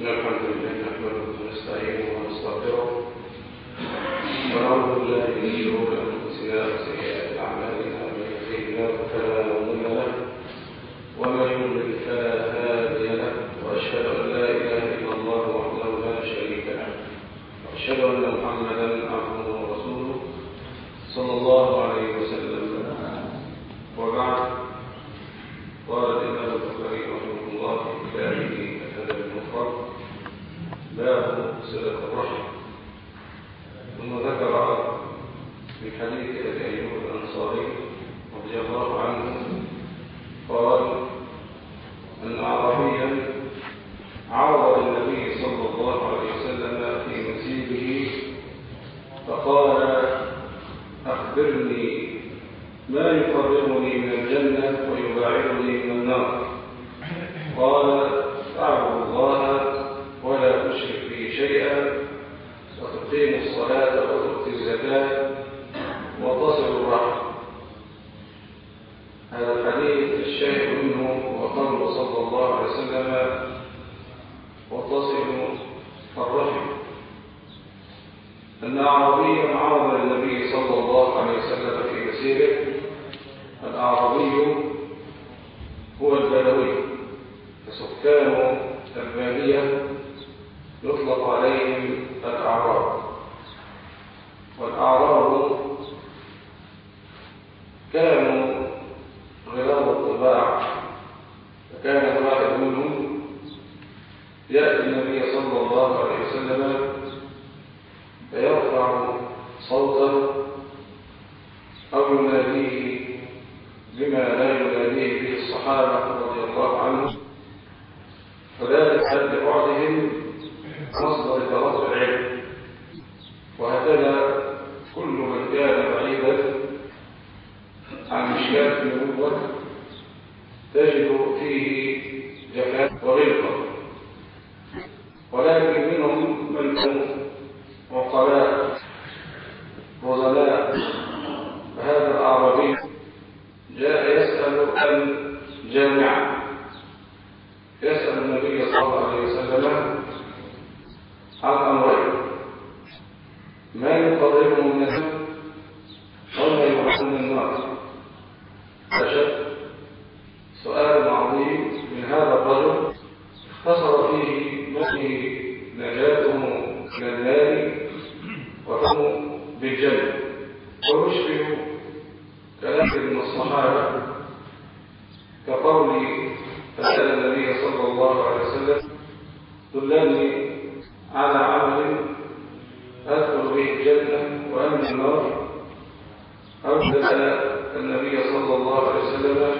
إن الحمد نحمده ونستعينه ونستغفره ونعوذ بالله من شرور أنفسنا وسيئات أعمالنا من يهده الله فلا مضل له ومن يضلل فلا هادي له وأشهد أن لا إله إلا الله وحده لا شريك له وأشهد أن محمدا عبده ورسوله صلى الله عليه وسلم وبعد قال الإمام البخاري رحمه الله في كتابه الأدب المفرد باب صلة الرحم ثم ذكر في حديث أبي أيوب الأنصاري رضي الله عنه قال أن أعرابيا عرض للنبي صلى الله عليه وسلم في مسيره فقال أخبرني ما يقربني من الجنة ويباعدني من النار قال اعبد الله ولا تشرك به شيئا وتقيم الصلاة وتؤتي الزكاة وتصل الرحم هذا الحديث الشاهد منه وقوله صلى الله عليه وسلم وتصل الرحم أن أعرابيا عرض للنبي صلى الله عليه مسيره الأعرابي هو البدوي فسكان البادية يطلق عليهم الأعراب. والأعراب كانوا غلاظ الطباع. فكان واحد منهم يأتي النبي صلى الله عليه وسلم فيرفع صوته أو يناديه بما لا يناديه به الصحابة رضي الله عنهم. وذلك لبعدهم مصدر تلقي العلم. وهكذا كل من كان بعيدا عن مشكاة النبوة تجد فيه جفاء وغلظة ولكن منهم من هم عقلاء وظلاء فهذا الأعرابي جاء يسأل عن جامعة يسأل النبي صلى الله عليه وسلم عن أمرين ما يقربه من النسب وما يبعث من النار فشد سؤال عظيم من هذا الرجل اختصر فيه نفسه نجاته من النار بالجنة ويشبه كلام من الصحابة كقول فسأل النبي صلى الله عليه وسلم دلني على عمل أدخل به الجنة وأمن النار. سأل النبي صلى الله عليه وسلم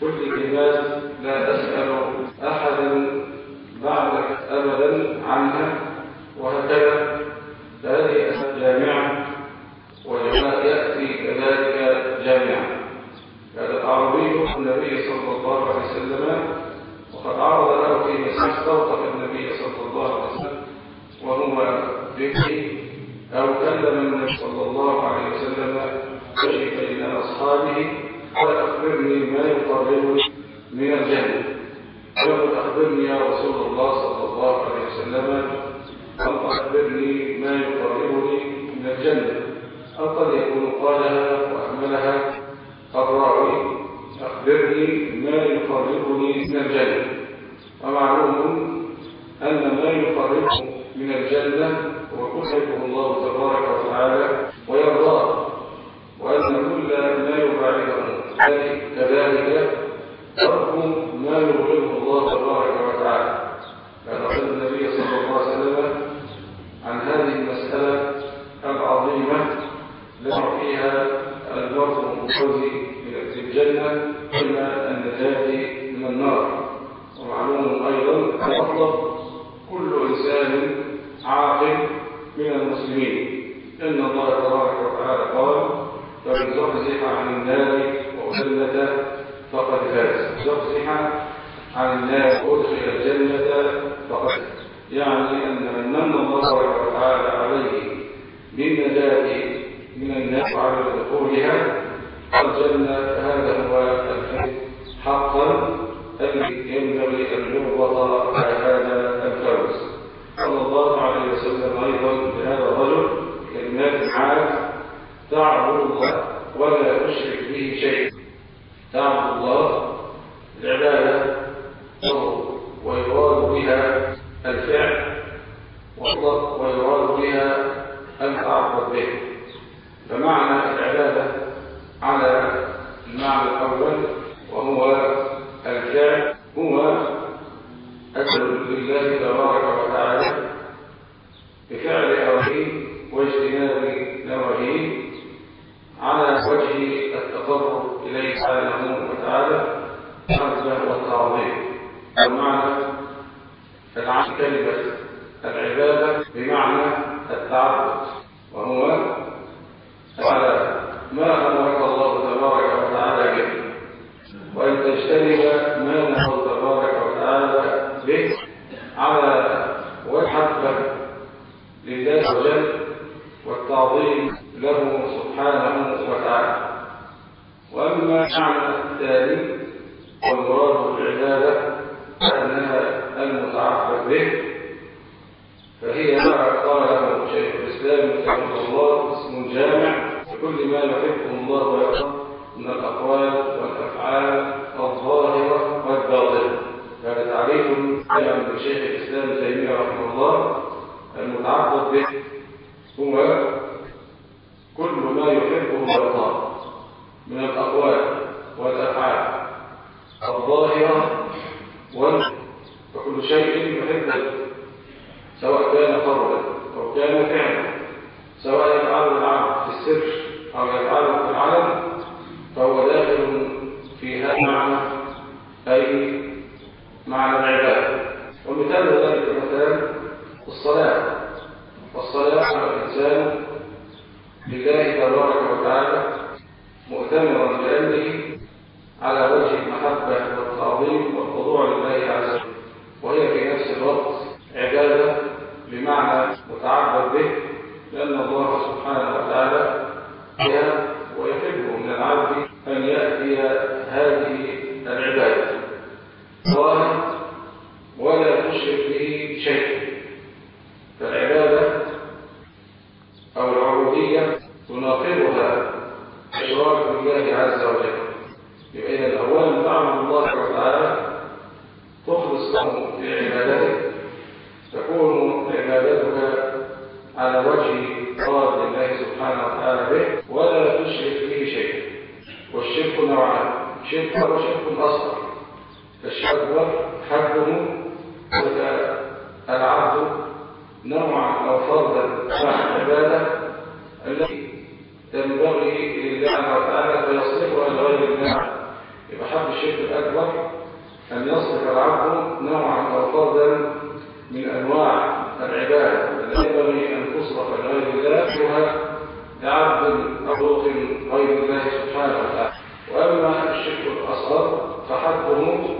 كل كلمات لا أسأل أحدا بعدك أبدا عنها وهكذا فهذه أسئلة جامعة وجماعة يأتي كذلك جامعة هذا العربي النبي صلى الله عليه وسلم وقد عرض له في مسيح توقف النبي صلى الله عليه وسلم وهو ذكري أو كلم النبي صلى الله عليه وسلم كشف إلى أصحابه قال أخبرني ما يقربني من الجنة يقول أخبرني يا رسول الله صلى الله عليه وسلم قال أخبرني ما يقربني من الجنة. أو قد يكون قالها وأهملها الراوي أخبرني ما يقربني من الجنة. ومعلوم أن ما يقربه من الجنة هو يحبه الله تبارك وتعالى ويرضاه وأن كل ما يبعده كذلك ترك ما يبغضه الله تبارك وتعالى. فقال النبي صلى الله عليه وسلم عن هذه المسألة العظيمة التي فيها المرء المفوز في الجنة إما النجاة من النار. ومعلوم أيضا أن أطلب كل إنسان عاقل من المسلمين. إن الله تبارك وتعالى قال فمن زحزح عن النار فاز زحزح عن الناس وادخل الجنة فقد يعني أن من من الله تعالى عليه بالنجاة من الناس على دخولها الجنة هذا هو الحق. حقا الذي ينبغي أن يربط هذا الفوز صلى الله عليه وسلم أيضا لهذا الرجل كلمات معاد تعبد الله ولا تشرك به شيئا. تعبد الله ويراد بها الفعل ويراد بها المتعبد به. فمعنى العبادة على المعنى الأول وهو الفعل هو أسأل لله تبارك وتعالى بفعل أوحيه واجتناب نواهيه على وجه التقرب إليه سبحانه وتعالى حمده والتعظيم ومعنى العام كلمة العبادة بمعنى التعبد وهو على ما أمرك الله تبارك وتعالى به وأن تجتنب ما نهى تبارك وتعالى به على والحبة لله وجل والتعظيم له سبحانه وتعالى. وأما معنى الثاني والمراد بالعبادة أنها المتعبد به فهي ما قاله شيخ الإسلام رحمه الله اسم جامع. لكل ما يحبه الله ويرضاه من الأقوال والأفعال الظاهرة والباطنة. هذا تعريف كلام لشيخ الإسلام تيمية رحمه الله. المتعبد به. هو كل ما يحبه ويرضاه من الأقوال والأفعال الظاهرة وكل شيء يحبه سواء كان قولا أو كان فعلا سواء يفعله العبد في السر أو يفعله في العلم فهو داخل في هذا المعنى أي معنى العبادة. ومثال ذلك مثلا الصلاة والصلاة على الإنسان لله تبارك وتعالى مؤتمرا بأمره على وجه المحبة والتعظيم والخضوع لله عز وجل وهي في نفس الوقت عبادة بمعنى متعبد به لأن الله سبحانه وتعالى بها ويحب من العبد أن يأتي هذه العبادة ولا تشرك به شيء فالعبادة أو العبودية تناقضها إشراك بالله عز وجل يبقى إذا الأول تعبد الله تعالى تخلص له في عبادتك تكون عبادتك على وجه طاعة الله سبحانه وتعالى به ولا تشرك به شيء والشرك نوعان شرك وشرك أصغر. فالشرك حده العبد نوعا أو فردا مع العبادة التي تنبغي لله تعالى فيصرفها لغير الله يبقى حد الشرك الأكبر أن يصرف العبد نوعا أو فردا من أنواع العبادة التي ينبغي أن تصرف لغير الله لعبد مخلوق غير الله سبحانه alunos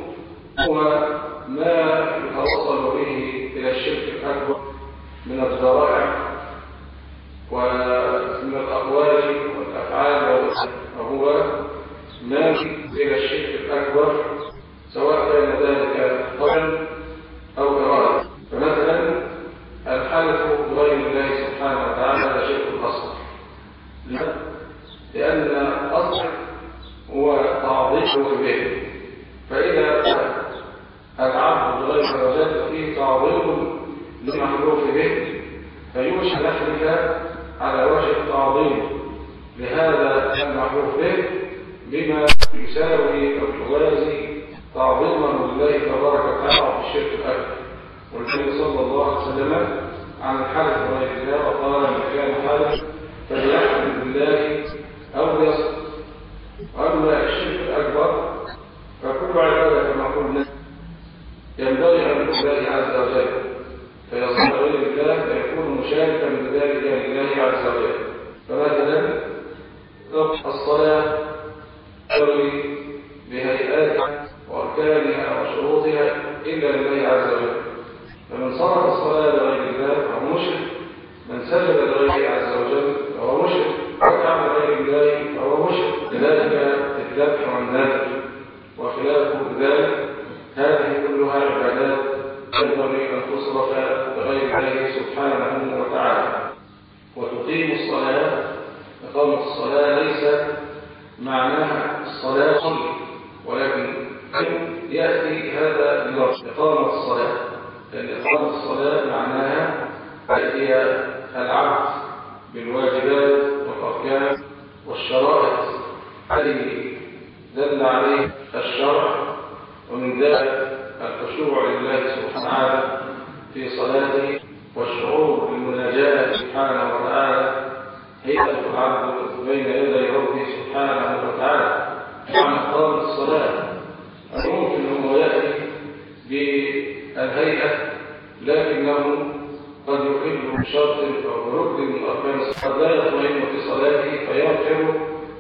وقال من كان بالله أو ليصدق وأما الشرك الأكبر فكل عبادة كما قلنا ينبغي عز وجل فيكون مشاركا بذلك لله عز وجل فمثلا الصلاة إقامة الصلاة. لأن إقامة الصلاة معناها هي العبد بالواجبات والأركان والشرائط. هذه دل عليه الشرع ومن ذلك الخشوع لله سبحانه وتعالى في صلاته والشعور بالمناجاة سبحانه وتعالى. هيئة العبد بين يدي ربه سبحانه وتعالى. مع إقامة الصلاة. بالهيئة لكنه قد يقل بشرط أو بركن من أركان الصلاة. لا يطمئن في صلاته فيغفر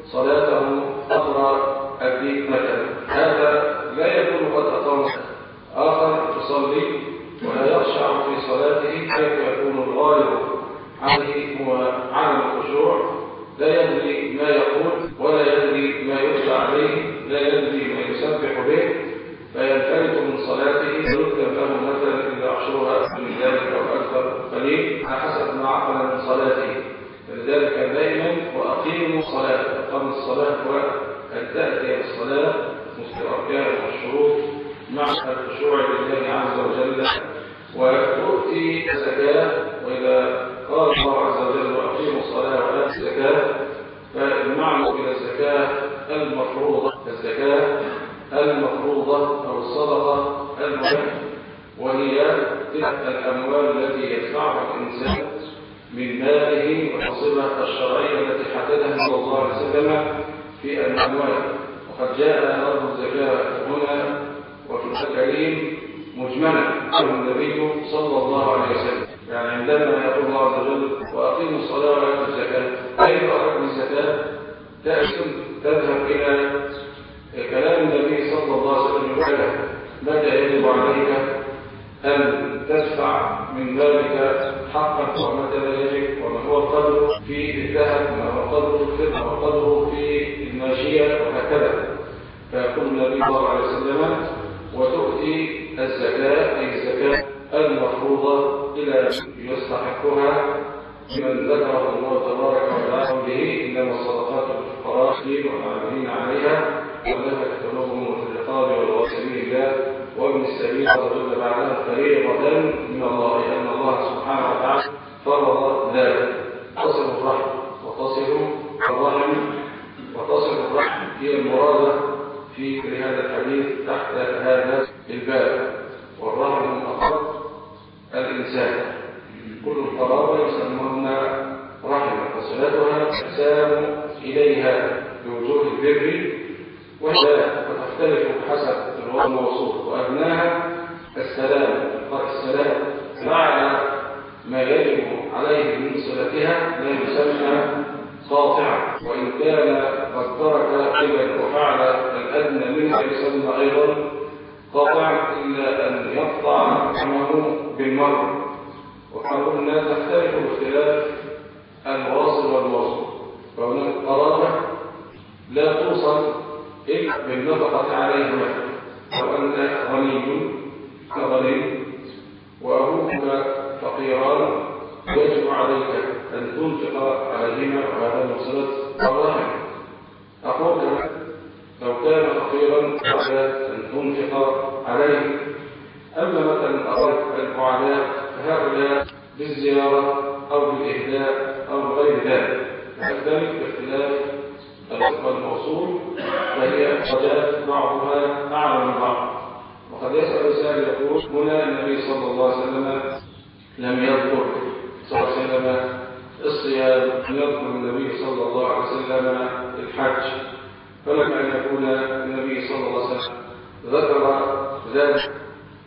صلاته أخرى الدين مثلا هذا لا يكون قد أقام آخر يصلي ولا يخشع في صلاته كيف يكون الغالب عليه هو عدم الخشوع. لا يدري ما يقول ولا يدري ما يتلى عليه لا يدري ما يسبح به فينفلت من صلاته ويكتب له مثلا إلا عشرها من ذلك أو أكثر قليل على حسب ما عقل من صلاته فلذلك دائما وأقيموا الصلاة أقام الصلاة وأن تأتي الصلاة مستركات والشروط مع الخشوع لله عز وجل وتؤتي الزكاة وإذا قال الله عز وجل وأقيموا الصلاة وآتوا الزكاة فالمعنى إلى الزكاة المفروضة الزكاة المفروضة أو الصدقة المهمة وهي تلك الأموال التي يدفعها الإنسان من ماله والنصيبة الشرعية التي حددها صلى الله عليه وسلم في الأموال. وقد جاء أمر الزكاة هنا وفي الكريم مجملا عنه النبي صلى الله عليه وسلم. يعني عندما يقول الله عز وجل وأقيموا الصلاة وآتوا الزكاة. تأتي تذهب إلى كلام النبي صلى الله عليه وسلم. من ذكره الله تبارك وتعالى به إنما الصدقات للفقراء والعاملين عليها ولها كتبهم في الرقاب والواصلين الله وابن السبيل ورد بعدها فريضة من الله لأن الله سبحانه وتعالى فرض ذلك. تصل الرحم وتصل الرحم وتصل الرحم هي المرادة في هذا الحديث تحت هذا الباب. والرحم من أقرب الإنسان. كل القرابة يسمون رحمة. وصلتها تسام إليها بوجوه البر وهي تختلف حسب الوضع الموصول وأبناها السلام السلام. مع ما يجب عليه من صلتها لا يسمى قاطعا وإن كان قد ترك قبل وفعل الأدنى منها يسمى أيضا قاطعا إلا أن يقطع رحمه بالمرء. وقالوا تختلف باختلاف الواصل والواصل فهناك قرابة لا توصل إلا بالنفقة عليه لو أن غني كغني وأبوك فقيران يجب عليك أن تنفق عليهما وهذا مصلة الرحم أخوك لو كان فقيرا فلا أن تنفق عليه. أما مثلا أردت المعاناة فهؤلاء بالزيارة أو بالإهداء أو بغير ذلك. تختلف باختلاف الرزق الموصول فهي قدات بعضها أعلى من بعض. وقد يسأل السائل يقول هنا النبي صلى الله عليه وسلم لم يذكر صلى الله عليه وسلم الصيام لم يذكر النبي صلى الله عليه وسلم الحج. فلم أن يكون النبي صلى الله عليه وسلم ذكر ذلك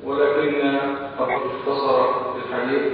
ولكن قد اختصر في